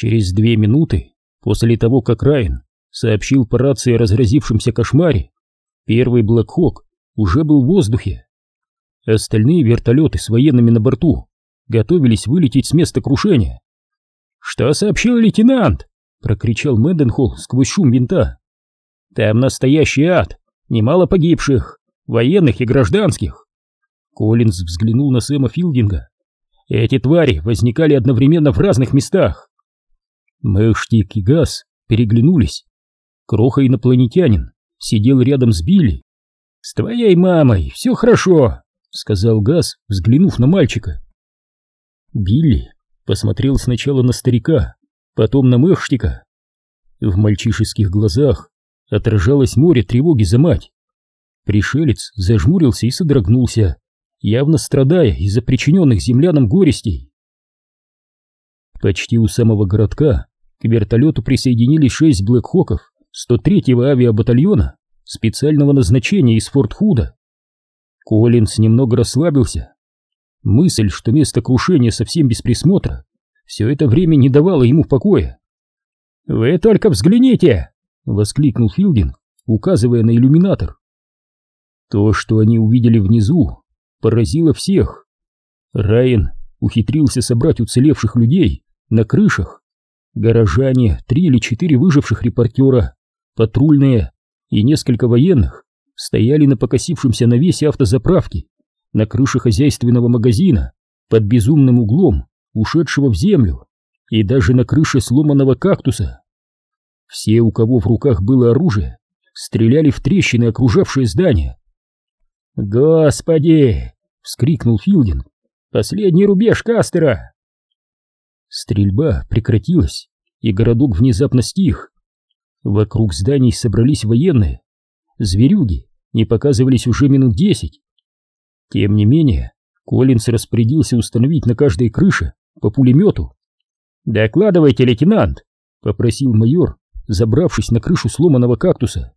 Через две минуты, после того, как Райан сообщил по рации о разразившемся кошмаре, первый Блэкхок уже был в воздухе. Остальные вертолеты с военными на борту готовились вылететь с места крушения. «Что сообщил лейтенант?» — прокричал Мэдденхолл сквозь шум винта. «Там настоящий ад, немало погибших, военных и гражданских». Коллинз взглянул на Сэма Филдинга. «Эти твари возникали одновременно в разных местах». Мэштик и Газ переглянулись. Кроха-инопланетянин сидел рядом с Билли. «С твоей мамой все хорошо», — сказал Газ, взглянув на мальчика. Билли посмотрел сначала на старика, потом на Мэхштика. В мальчишеских глазах отражалось море тревоги за мать. Пришелец зажмурился и содрогнулся, явно страдая из-за причиненных землянам горестей. Почти у самого городка к вертолету присоединились шесть Блэкхоков 103-го авиабатальона специального назначения из Форт-Худа. Коллинс немного расслабился. Мысль, что место крушения совсем без присмотра, все это время не давала ему покоя. «Вы только взгляните!» — воскликнул Филдинг, указывая на иллюминатор. То, что они увидели внизу, поразило всех. Райан ухитрился собрать уцелевших людей на крышах. Горожане, три или четыре выживших репортера, патрульные и несколько военных стояли на покосившемся навесе автозаправки, на крыше хозяйственного магазина, под безумным углом, ушедшего в землю, и даже на крыше сломанного кактуса. Все, у кого в руках было оружие, стреляли в трещины, окружавшие здание. «Господи!» — вскрикнул Филдинг. «Последний рубеж Кастера!» Стрельба прекратилась, и городок внезапно стих. Вокруг зданий собрались военные. Зверюги не показывались уже минут десять. Тем не менее, Коллинс распорядился установить на каждой крыше по пулемету. «Докладывайте, лейтенант!» — попросил майор, забравшись на крышу сломанного кактуса.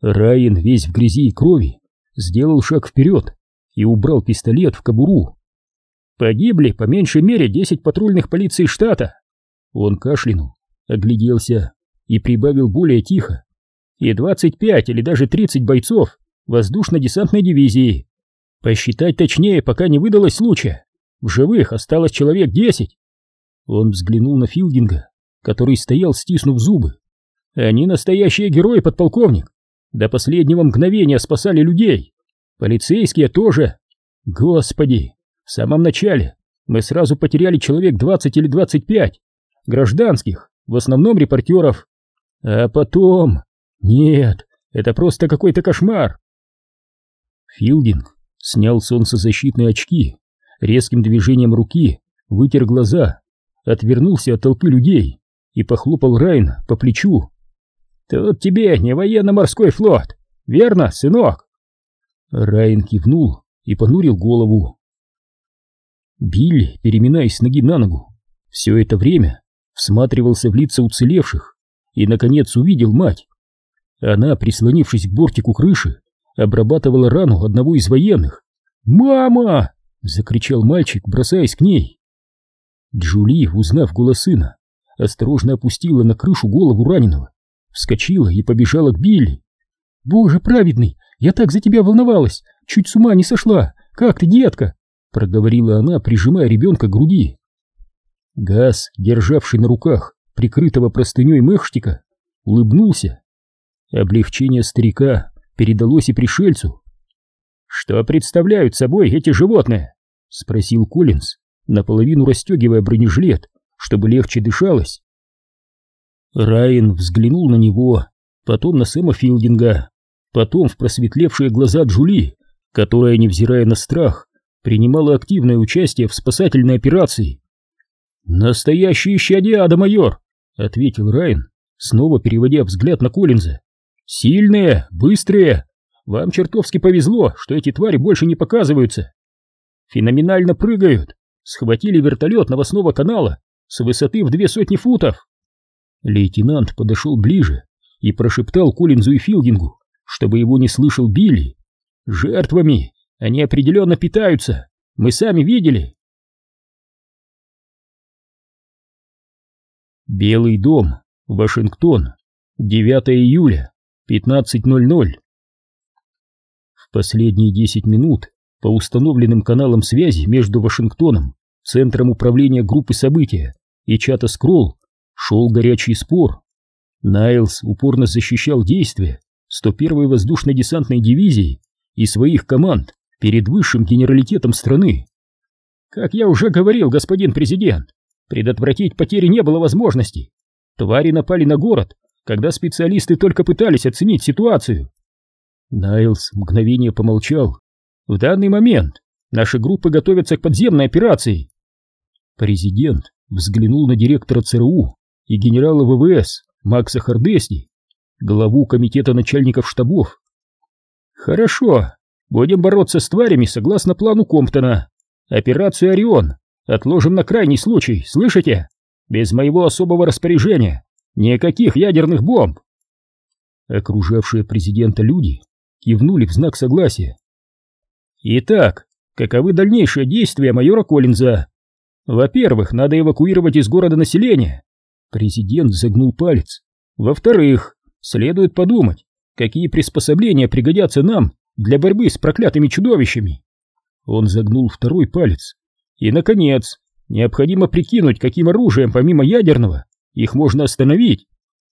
Райан, весь в грязи и крови, сделал шаг вперед и убрал пистолет в кобуру. «Погибли по меньшей мере десять патрульных полиций штата!» Он кашлянул, огляделся и прибавил более тихо. «И двадцать пять или даже тридцать бойцов воздушно-десантной дивизии. Посчитать точнее, пока не выдалось случая. В живых осталось человек десять. Он взглянул на Филдинга, который стоял, стиснув зубы. Они настоящие герои, подполковник. До последнего мгновения спасали людей. Полицейские тоже. Господи, в самом начале мы сразу потеряли человек двадцать или двадцать пять. Гражданских, в основном репортеров. А потом... Нет, это просто какой-то кошмар. Филдинг снял солнцезащитные очки, резким движением руки вытер глаза, отвернулся от толпы людей и похлопал Райна по плечу. «Тут тебе не военно-морской флот, верно, сынок?» Райан кивнул и понурил голову. Билли, переминаясь ноги на ногу, все это время всматривался в лица уцелевших и, наконец, увидел мать. Она, прислонившись к бортику крыши, обрабатывала рану одного из военных. «Мама!» — закричал мальчик, бросаясь к ней. Джули, узнав голос сына, осторожно опустила на крышу голову раненого, вскочила и побежала к Билли. «Боже праведный, я так за тебя волновалась, чуть с ума не сошла. Как ты, детка?» — проговорила она, прижимая ребенка к груди. Газ, державший на руках прикрытого простыней Мэхштика, улыбнулся. Облегчение старика передалось и пришельцу. «Что представляют собой эти животные?» — спросил Коллинз, наполовину расстегивая бронежилет, чтобы легче дышалось. Райан взглянул на него, потом на Сэма Филдинга, потом в просветлевшие глаза Джули, которая, невзирая на страх, принимала активное участие в спасательной операции. «Настоящий ада, майор!» — ответил Райан, снова переводя взгляд на Коллинза. Сильные, быстрые. Вам чертовски повезло, что эти твари больше не показываются. Феноменально прыгают. Схватили вертолет новостного канала с высоты в две сотни футов. Лейтенант подошел ближе и прошептал Коллинзу и Филдингу, чтобы его не слышал Билли. Жертвами они определенно питаются. Мы сами видели. Белый дом, Вашингтон, 9 июля, 15.00. В последние 10 минут по установленным каналам связи между Вашингтоном, центром управления группы события и чата Скролл шел горячий спор. Найлс упорно защищал действия 101-й воздушно-десантной дивизии и своих команд перед высшим генералитетом страны. Как я уже говорил, господин президент, предотвратить потери не было возможности. Твари напали на город, когда специалисты только пытались оценить ситуацию. Найлс мгновение помолчал. В данный момент наши группы готовятся к подземной операции. Президент взглянул на директора ЦРУ и генерала ВВС Макса Хардесни, главу комитета начальников штабов. Хорошо, будем бороться с тварями согласно плану Комптона. Операцию «Орион» отложим на крайний случай, слышите? Без моего особого распоряжения. Никаких ядерных бомб. Окружавшие президента люди кивнули в знак согласия. Итак, каковы дальнейшие действия майора Коллинза? Во-первых, надо эвакуировать из города население. Президент загнул палец. Во-вторых, следует подумать, какие приспособления пригодятся нам для борьбы с проклятыми чудовищами. Он загнул второй палец. И, наконец, необходимо прикинуть, каким оружием, помимо ядерного, их можно остановить,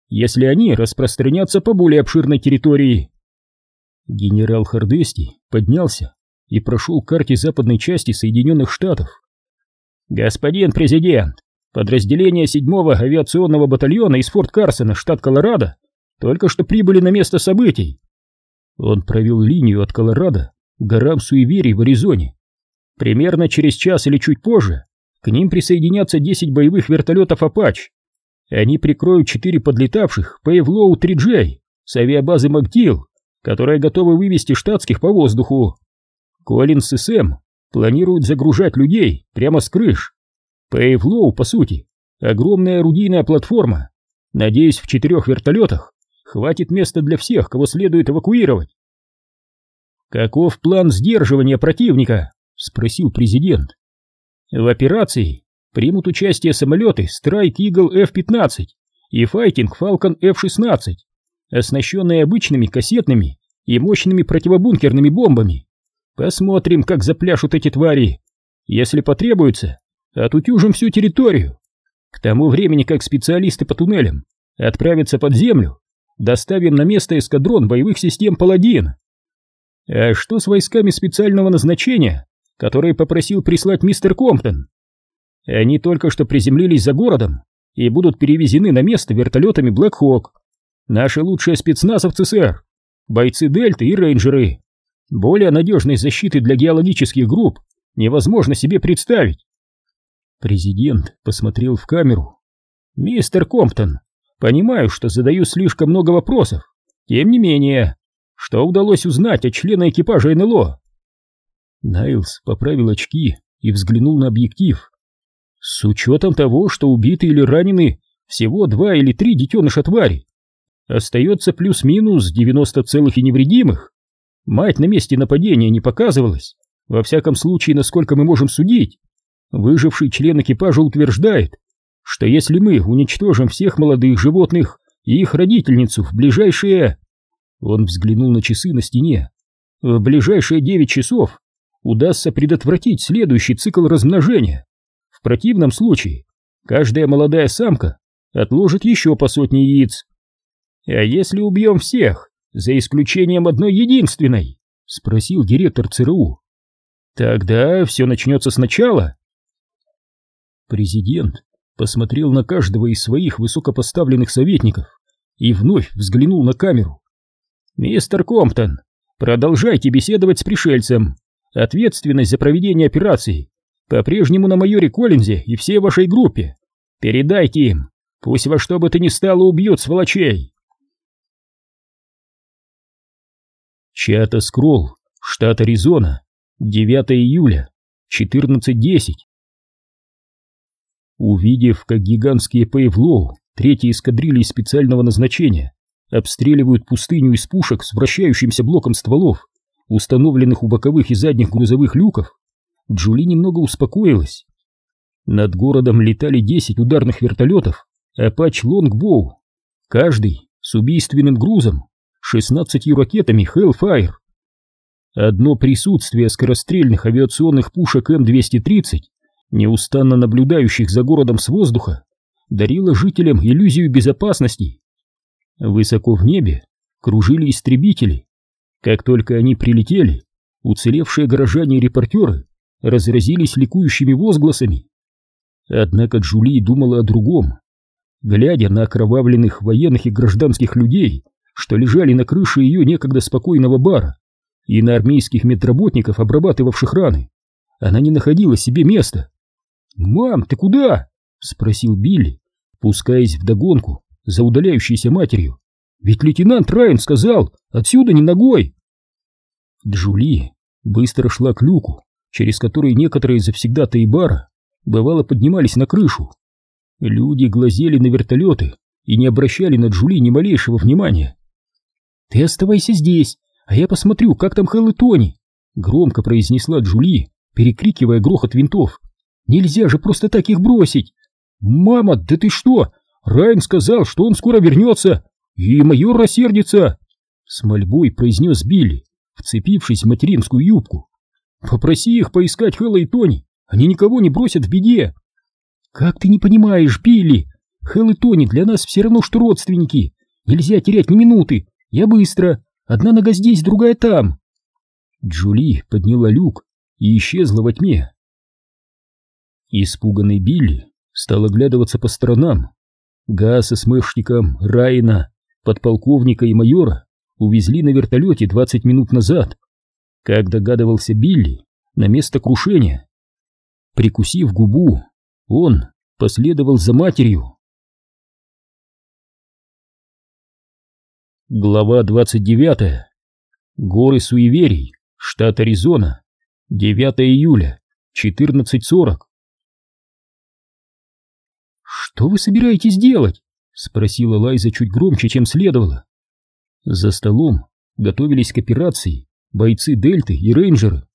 если они распространятся по более обширной территории. Генерал Хардести поднялся и прошел к карте западной части Соединенных Штатов. «Господин президент, подразделение 7-го авиационного батальона из Форт Карсона, штат Колорадо, только что прибыли на место событий». Он провел линию от Колорадо к горам Суеверий в Аризоне. Примерно через час или чуть позже к ним присоединятся 10 боевых вертолетов «Апач». Они прикроют четыре подлетавших Пейвлоу 3J с авиабазы МакДилл, которая готова вывести штатских по воздуху. Коллинс и Сэм планируют загружать людей прямо с крыш. Пейвлоу, по сути, огромная орудийная платформа. Надеюсь, в четырех вертолетах хватит места для всех, кого следует эвакуировать. «Каков план сдерживания противника?» — спросил президент. «В операции примут участие самолеты Strike Eagle F-15 и Fighting Falcon F-16, оснащенные обычными кассетными и мощными противобункерными бомбами. Посмотрим, как запляшут эти твари. Если потребуется, отутюжим всю территорию. К тому времени, как специалисты по туннелям отправятся под землю, доставим на место эскадрон боевых систем «Паладин». А что с войсками специального назначения, которые попросил прислать мистер Комптон? Они только что приземлились за городом и будут перевезены на место вертолетами Black Hawk. Наши лучшие спецназовцы, сэр, бойцы Дельты и рейнджеры. Более надежной защиты для геологических групп невозможно себе представить. Президент посмотрел в камеру. «Мистер Комптон, понимаю, что задаю слишком много вопросов. Тем не менее, что удалось узнать от члена экипажа НЛО?» Найлс поправил очки и взглянул на объектив. «С учетом того, что убиты или ранены всего два или три детеныша твари, остается плюс-минус 90 целых и невредимых. Мать на месте нападения не показывалась, во всяком случае, насколько мы можем судить. Выживший член экипажа утверждает, что если мы уничтожим всех молодых животных и их родительницу в ближайшие... Он взглянул на часы на стене. В ближайшие девять часов удастся предотвратить следующий цикл размножения. В противном случае каждая молодая самка отложит еще по сотне яиц. А если убьем всех, за исключением одной единственной?» — спросил директор ЦРУ. «Тогда все начнется сначала». Президент посмотрел на каждого из своих высокопоставленных советников и вновь взглянул на камеру. «Мистер Комптон, продолжайте беседовать с пришельцем. Ответственность за проведение операции по-прежнему на майоре Коллинзе и всей вашей группе. Передайте им, пусть во что бы то ни стало убьют сволочей». Чата Скролл, штат Аризона, 9 июля, 14.10. Увидев, как гигантские Пейвлоу, третьей эскадрильи специального назначения, обстреливают пустыню из пушек с вращающимся блоком стволов, установленных у боковых и задних грузовых люков, Джули немного успокоилась. Над городом летали 10 ударных вертолетов Apache Longbow, каждый с убийственным грузом, 16 ракетами Hellfire. Одно присутствие скорострельных авиационных пушек М-230, неустанно наблюдающих за городом с воздуха, дарило жителям иллюзию безопасности. Высоко в небе кружили истребители. Как только они прилетели, уцелевшие горожане и репортеры разразились ликующими возгласами. Однако Джули думала о другом. Глядя на окровавленных военных и гражданских людей, что лежали на крыше ее некогда спокойного бара, и на армейских медработников, обрабатывавших раны, она не находила себе места. «Мам, ты куда?» — спросил Билли, пускаясь вдогонку за удаляющейся матерью. «Ведь лейтенант Райан сказал, отсюда не ногой!» Джули быстро шла к люку, через который некоторые завсегдаты и бара бывало поднимались на крышу. Люди глазели на вертолеты и не обращали на Джули ни малейшего внимания. «Ты оставайся здесь, а я посмотрю, как там Хелл и Тони», — громко произнесла Джули, перекрикивая грохот винтов. «Нельзя же просто так их бросить!» «Мама, да ты что? Райан сказал, что он скоро вернется, и майор рассердится!» С мольбой произнес Билли, вцепившись в материнскую юбку. «Попроси их поискать Хэлла и Тони, они никого не бросят в беде!» «Как ты не понимаешь, Билли? Хелл и Тони для нас все равно, что родственники. Нельзя терять ни минуты. Я быстро. Одна нога здесь, другая там». Джули подняла люк и исчезла во тьме. Испуганный Билли стал оглядываться по сторонам. Гаса с Мэшником, Райна, подполковника и майора увезли на вертолете 20 минут назад. Как догадывался Билли, на место крушения. Прикусив губу, он последовал за матерью. Глава 29. Горы Суеверий, штат Аризона. 9 июля, 14.40. «Что вы собираетесь делать?» — спросила Лайза чуть громче, чем следовало. За столом готовились к операции бойцы Дельты и Рейнджеры.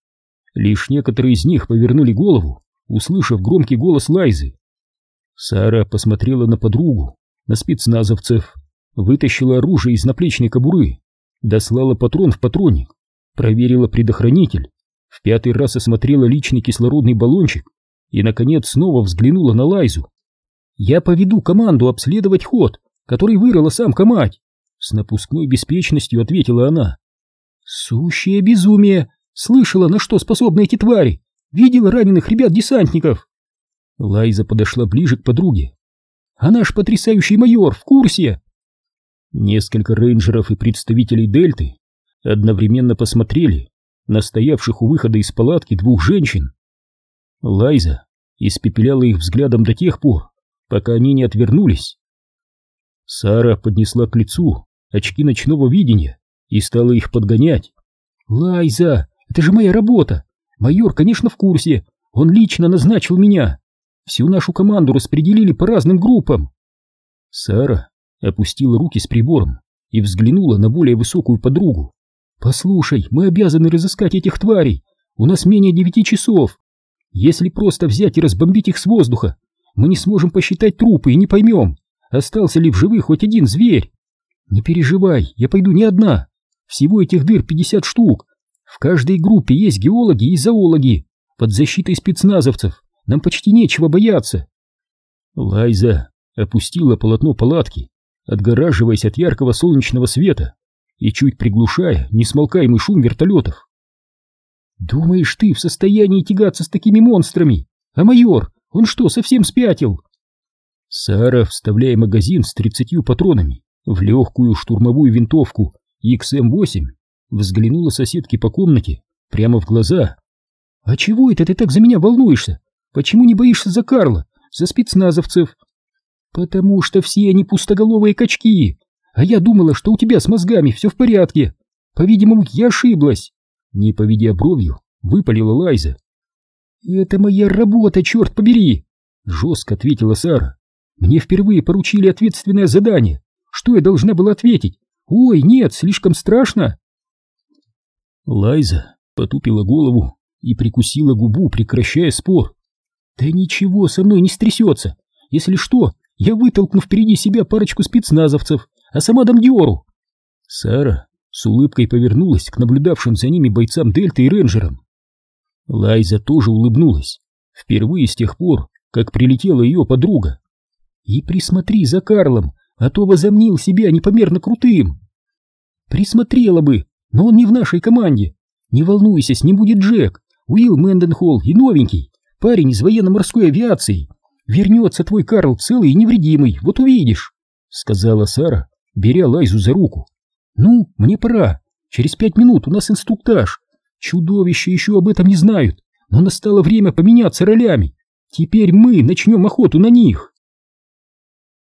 Лишь некоторые из них повернули голову услышав громкий голос Лайзы. Сара посмотрела на подругу, на спецназовцев, вытащила оружие из наплечной кобуры, дослала патрон в патронник, проверила предохранитель, в пятый раз осмотрела личный кислородный баллончик и, наконец, снова взглянула на Лайзу. «Я поведу команду обследовать ход, который вырыла самка мать!» С напускной беспечностью ответила она. «Сущее безумие! Слышала, на что способны эти твари! Видела раненых ребят-десантников!» Лайза подошла ближе к подруге. «А наш потрясающий майор в курсе!» Несколько рейнджеров и представителей Дельты одновременно посмотрели на стоявших у выхода из палатки двух женщин. Лайза испепеляла их взглядом до тех пор, пока они не отвернулись. Сара поднесла к лицу очки ночного видения и стала их подгонять. «Лайза, это же моя работа! Майор, конечно, в курсе. Он лично назначил меня. Всю нашу команду распределили по разным группам. Сара опустила руки с прибором и взглянула на более высокую подругу. «Послушай, мы обязаны разыскать этих тварей. У нас менее девяти часов. Если просто взять и разбомбить их с воздуха, мы не сможем посчитать трупы и не поймем, остался ли в живых хоть один зверь. Не переживай, я пойду не одна. Всего этих дыр пятьдесят штук, в каждой группе есть геологи и зоологи. Под защитой спецназовцев нам почти нечего бояться. Лайза опустила полотно палатки, отгораживаясь от яркого солнечного света и чуть приглушая несмолкаемый шум вертолетов. «Думаешь, ты в состоянии тягаться с такими монстрами? А майор, он что, совсем спятил?» Сара, вставляя магазин с тридцатью патронами в легкую штурмовую винтовку XM-8, Взглянула соседке по комнате прямо в глаза. «А чего это ты так за меня волнуешься? Почему не боишься за Карла, за спецназовцев?» «Потому что все они пустоголовые качки, а я думала, что у тебя с мозгами все в порядке. По-видимому, я ошиблась». Не поведя бровью, выпалила Лайза. «Это моя работа, черт побери!» Жестко ответила Сара. «Мне впервые поручили ответственное задание. Что я должна была ответить? Ой, нет, слишком страшно!» Лайза потупила голову и прикусила губу, прекращая спор. «Да ничего со мной не стрясется. Если что, я вытолкну впереди себя парочку спецназовцев, а сама дам дёру. Сара с улыбкой повернулась к наблюдавшим за ними бойцам Дельты и Рейнджерам. Лайза тоже улыбнулась, впервые с тех пор, как прилетела ее подруга. И присмотри за Карлом, а то возомнил себя непомерно крутым. Присмотрела бы, но он не в нашей команде. Не волнуйся, с ним будет Джек, Уилл Мэнденхолл и новенький, парень из военно-морской авиации. Вернется твой Карл целый и невредимый, вот увидишь, — сказала Сара, беря Лайзу за руку. Ну, мне пора, через пять минут у нас инструктаж. Чудовища еще об этом не знают, но настало время поменяться ролями. Теперь мы начнем охоту на них.